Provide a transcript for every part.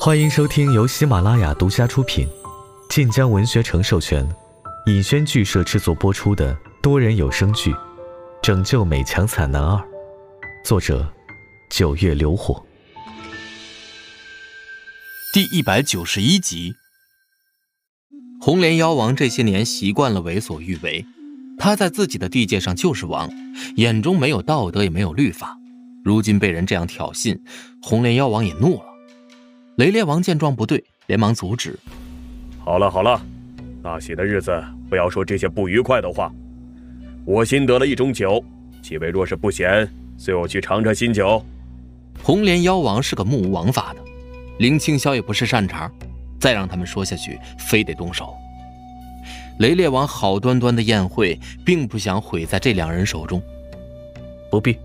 欢迎收听由喜马拉雅独家出品、晋江文学城授权、尹轩剧社制作播出的多人有声剧《拯救美强惨男二》，作者：九月流火，第一百九十一集。红莲妖王这些年习惯了为所欲为，他在自己的地界上就是王，眼中没有道德也没有律法。如今被人这样挑衅，红莲妖王也怒了。雷烈王见状不对，连忙阻止：“好了好了，大喜的日子不要说这些不愉快的话。我新得了一种酒，几位若是不嫌，随我去尝尝新酒。”红莲妖王是个目无王法的，林青霄也不是善茬，再让他们说下去，非得动手。雷烈王好端端的宴会，并不想毁在这两人手中。不必。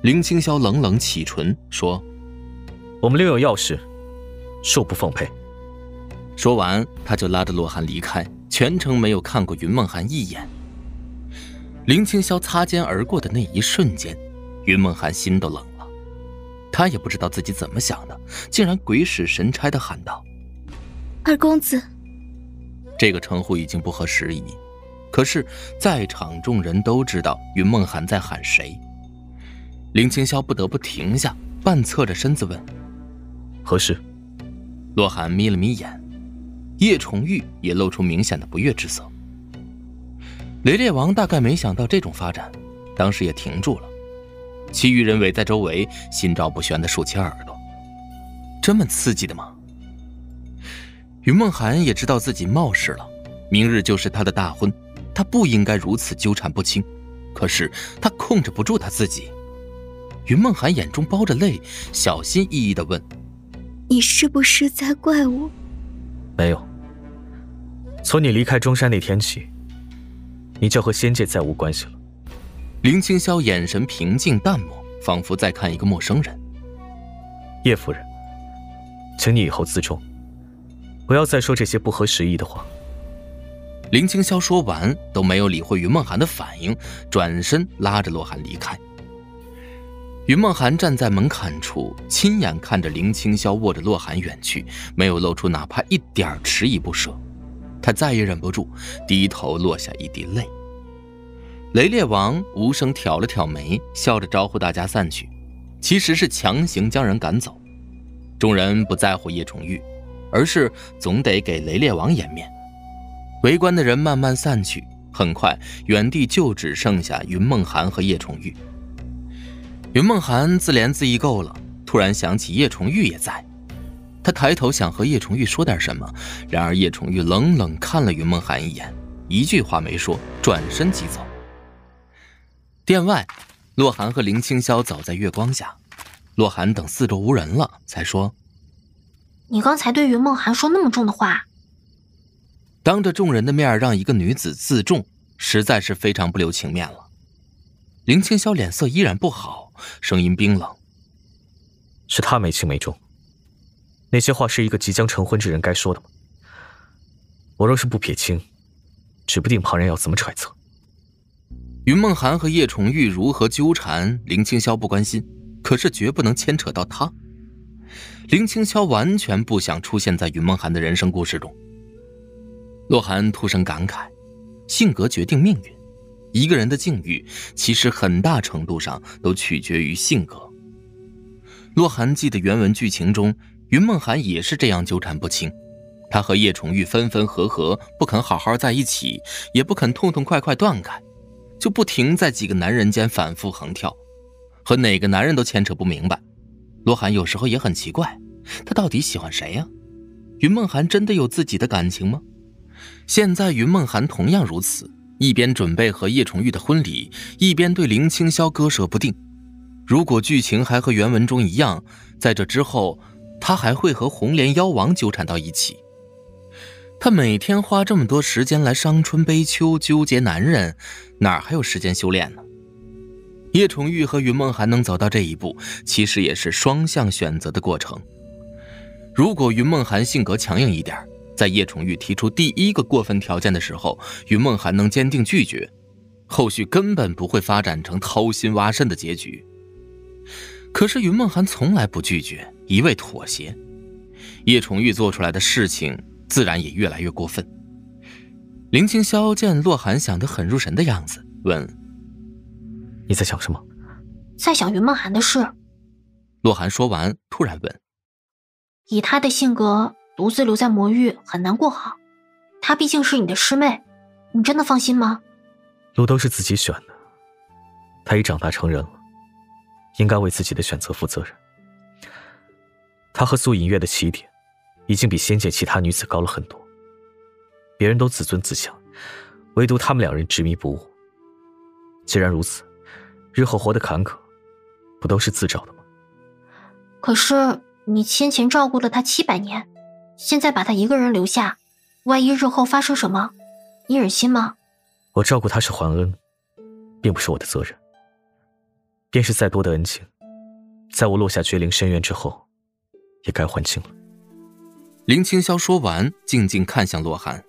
林青霄冷冷启唇说：“我们另有要事。”恕不奉陪。说完，他就拉着洛寒离开，全程没有看过云梦寒一眼。林青霄擦肩而过的那一瞬间，云梦寒心都冷了。他也不知道自己怎么想的，竟然鬼使神差的喊道：“二公子。”这个称呼已经不合时宜，可是，在场众人都知道云梦寒在喊谁。林青霄不得不停下，半侧着身子问：“何事？”洛寒眯了眯眼，叶崇玉也露出明显的不悦之色。雷烈王大概没想到这种发展，当时也停住了。其余人围在周围，心照不宣的竖起耳朵。这么刺激的吗？云梦寒也知道自己冒失了，明日就是他的大婚，他不应该如此纠缠不清。可是他控制不住他自己。云梦寒眼中包着泪，小心翼翼的问。你是不是在怪我？没有。从你离开中山那天起，你就和仙界再无关系了。林青霄眼神平静淡漠，仿佛在看一个陌生人。叶夫人，请你以后自重，不要再说这些不合时宜的话。林青霄说完，都没有理会云梦涵的反应，转身拉着洛寒离开。云梦寒站在门槛处，亲眼看着林青霄握着洛寒远去，没有露出哪怕一点迟疑不舍。他再也忍不住，低头落下一滴泪。雷烈王无声挑了挑眉，笑着招呼大家散去，其实是强行将人赶走。众人不在乎叶崇玉，而是总得给雷烈王颜面。围观的人慢慢散去，很快原地就只剩下云梦寒和叶崇玉。云梦涵自怜自艾够了，突然想起叶崇玉也在，他抬头想和叶崇玉说点什么，然而叶崇玉冷冷看了云梦涵一眼，一句话没说，转身即走。殿外，洛寒和林青霄走在月光下，洛寒等四周无人了，才说：“你刚才对云梦涵说那么重的话，当着众人的面让一个女子自重，实在是非常不留情面了。”林青霄脸色依然不好，声音冰冷：“是他没轻没重。那些话是一个即将成婚之人该说的吗？我若是不撇清，指不定旁人要怎么揣测。”云梦涵和叶崇玉如何纠缠，林青霄不关心，可是绝不能牵扯到他。林青霄完全不想出现在云梦涵的人生故事中。洛寒突生感慨：性格决定命运。一个人的境遇，其实很大程度上都取决于性格。洛寒记的原文剧情中，云梦寒也是这样纠缠不清。他和叶崇玉分分合合，不肯好好在一起，也不肯痛痛快快断开，就不停在几个男人间反复横跳，和哪个男人都牵扯不明白。洛寒有时候也很奇怪，他到底喜欢谁呀？云梦寒真的有自己的感情吗？现在云梦寒同样如此。一边准备和叶崇玉的婚礼，一边对林青霄割舍不定。如果剧情还和原文中一样，在这之后，他还会和红莲妖王纠缠到一起。他每天花这么多时间来伤春悲秋，纠结男人，哪还有时间修炼呢？叶崇玉和云梦寒能走到这一步，其实也是双向选择的过程。如果云梦寒性格强硬一点在叶崇玉提出第一个过分条件的时候，云梦涵能坚定拒绝，后续根本不会发展成掏心挖肾的结局。可是云梦涵从来不拒绝，一味妥协，叶崇玉做出来的事情自然也越来越过分。林清霄见洛寒想得很入神的样子，问：“你在想什么？”“在想云梦涵的事。”洛寒说完，突然问：“以他的性格，独自留在魔域很难过好。她毕竟是你的师妹，你真的放心吗？”路都是自己选的，她已长大成人了，应该为自己的选择负责任。她和苏隐月的起点，已经比仙界其他女子高了很多。别人都自尊自强，唯独他们两人执迷不悟。既然如此，日后活得坎坷，不都是自找的吗？可是你先前照顾了他七百年，现在把他一个人留下，万一日后发生什么，你忍心吗？我照顾他是还恩，并不是我的责任。便是再多的恩情，在我落下绝灵深渊之后。也该还清了。林青霄说完，静静看向洛寒。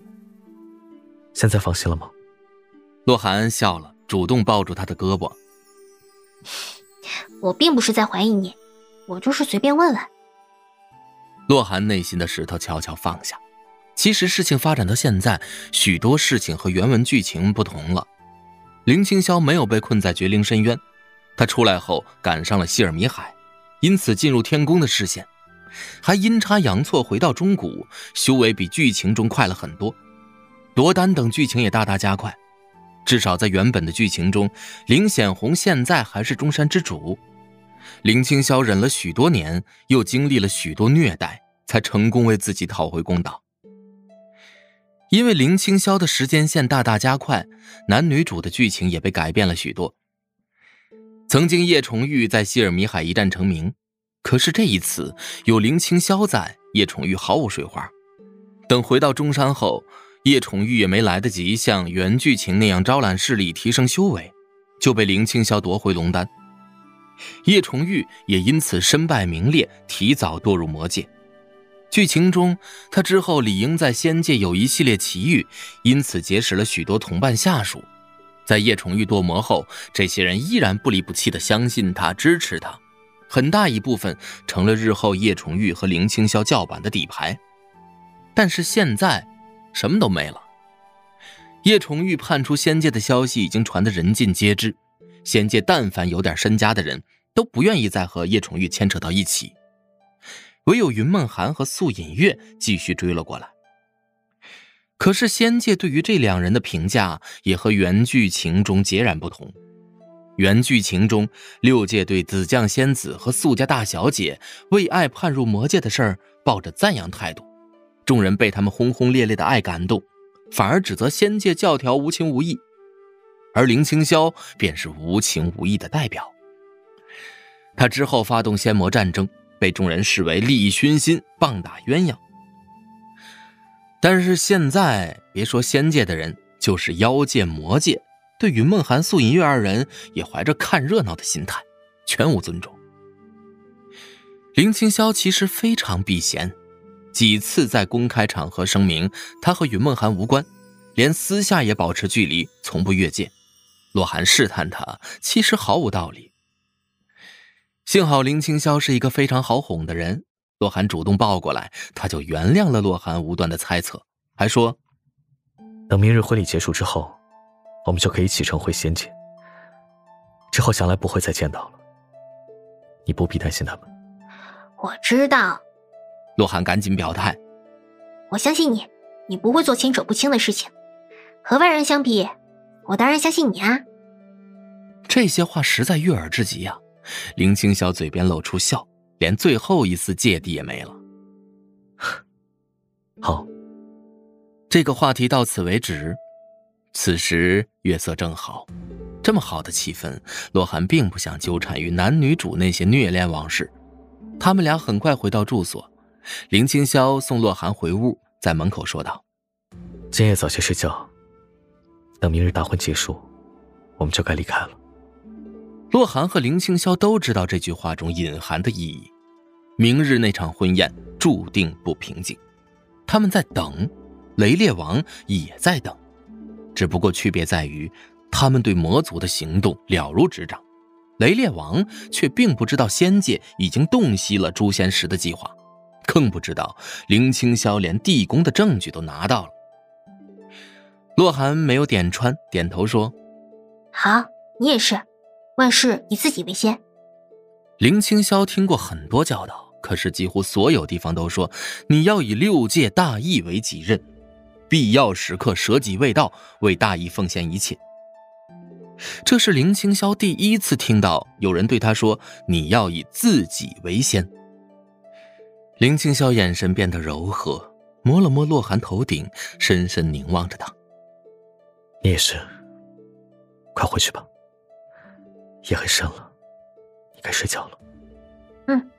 现在放心了吗？洛寒笑了，主动抱住他的胳膊。我并不是在怀疑你，我就是随便问问。洛寒内心的石头悄悄放下。其实事情发展到现在，许多事情和原文剧情不同了。林青霄没有被困在绝灵深渊，他出来后赶上了希尔米海，因此进入天宫的视线。还阴差阳错回到中谷，修为比剧情中快了很多，夺丹等剧情也大大加快。至少在原本的剧情中，林显红现在还是中山之主。林青霄忍了许多年，又经历了许多虐待，才成功为自己讨回公道。因为林青霄的时间线大大加快，男女主的剧情也被改变了许多。曾经叶崇玉在希尔米海一战成名。可是这一次有林青霄在，叶崇玉毫无水花。等回到中山后，叶崇玉也没来得及像原剧情那样招揽势力、提升修为，就被林青霄夺回龙丹。叶崇玉也因此身败名裂，提早堕入魔界。剧情中，他之后理应在仙界有一系列奇遇，因此结识了许多同伴下属。在叶崇玉堕魔后，这些人依然不离不弃地相信他、支持他。很大一部分成了日后叶崇玉和林青霄叫板的底牌，但是现在什么都没了。叶崇玉叛出仙界的消息已经传得人尽皆知，仙界但凡有点身家的人都不愿意再和叶崇玉牵扯到一起，唯有云梦涵和素隐月继续追了过来。可是仙界对于这两人的评价也和原剧情中截然不同。原剧情中，六界对紫将仙子和素家大小姐为爱叛入魔界的事儿抱着赞扬态度，众人被他们轰轰烈烈的爱感动，反而指责仙界教条无情无义，而林青霄便是无情无义的代表。他之后发动仙魔战争，被众人视为利益熏心、棒打鸳鸯。但是现在，别说仙界的人，就是妖界、魔界。对云梦寒、素隐月二人也怀着看热闹的心态，全无尊重。林青霄其实非常避嫌，几次在公开场合声明他和云梦寒无关，连私下也保持距离，从不越界。洛寒试探他，其实毫无道理。幸好林青霄是一个非常好哄的人，洛寒主动抱过来，他就原谅了洛寒无端的猜测，还说：“等明日婚礼结束之后。”我们就可以启程回仙界，之后想来不会再见到了。你不必担心他们。我知道。洛寒赶紧表态：“我相信你，你不会做牵扯不清的事情。和外人相比，我当然相信你啊。”这些话实在悦耳至极啊！林青霄嘴边露出笑，连最后一丝芥蒂也没了。好，这个话题到此为止。此时月色正好，这么好的气氛，洛寒并不想纠缠于男女主那些虐恋往事。他们俩很快回到住所，林青霄送洛寒回屋，在门口说道：“今夜早些睡觉，等明日大婚结束，我们就该离开了。”洛寒和林青霄都知道这句话中隐含的意义。明日那场婚宴注定不平静，他们在等，雷烈王也在等。只不过区别在于，他们对魔族的行动了如指掌，雷烈王却并不知道仙界已经洞悉了诛仙石的计划，更不知道林青霄连地宫的证据都拿到了。洛寒没有点穿，点头说：“好，你也是，万事以自己为先。”林青霄听过很多教导，可是几乎所有地方都说你要以六界大义为己任，必要时刻舍己为道，为大义奉献一切。这是林青霄第一次听到有人对他说：“你要以自己为先。”林青霄眼神变得柔和，摸了摸洛寒头顶，深深凝望着他。你也是，快回去吧，夜很深了，你该睡觉了。嗯。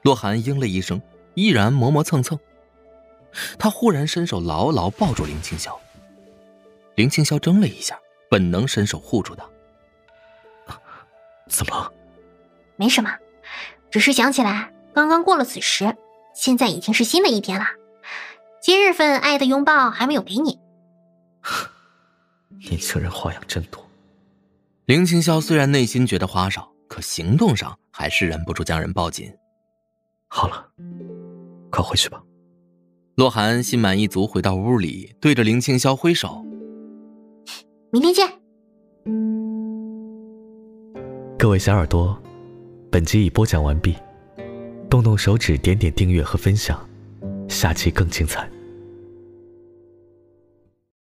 洛寒应了一声，依然磨磨蹭蹭。他忽然伸手牢牢抱住林青霄。林青霄怔了一下。本能伸手护住他，怎么了？没什么，只是想起来刚刚过了子时，现在已经是新的一天了。今日份爱的拥抱还没有给你。年轻人花样真多。林青霄虽然内心觉得花哨，可行动上还是忍不住将人抱紧。好了，快回去吧。洛寒心满意足回到屋里，对着林青霄挥手。明天见，各位小耳朵，本集已播讲完毕，动动手指点点订阅和分享，下期更精彩。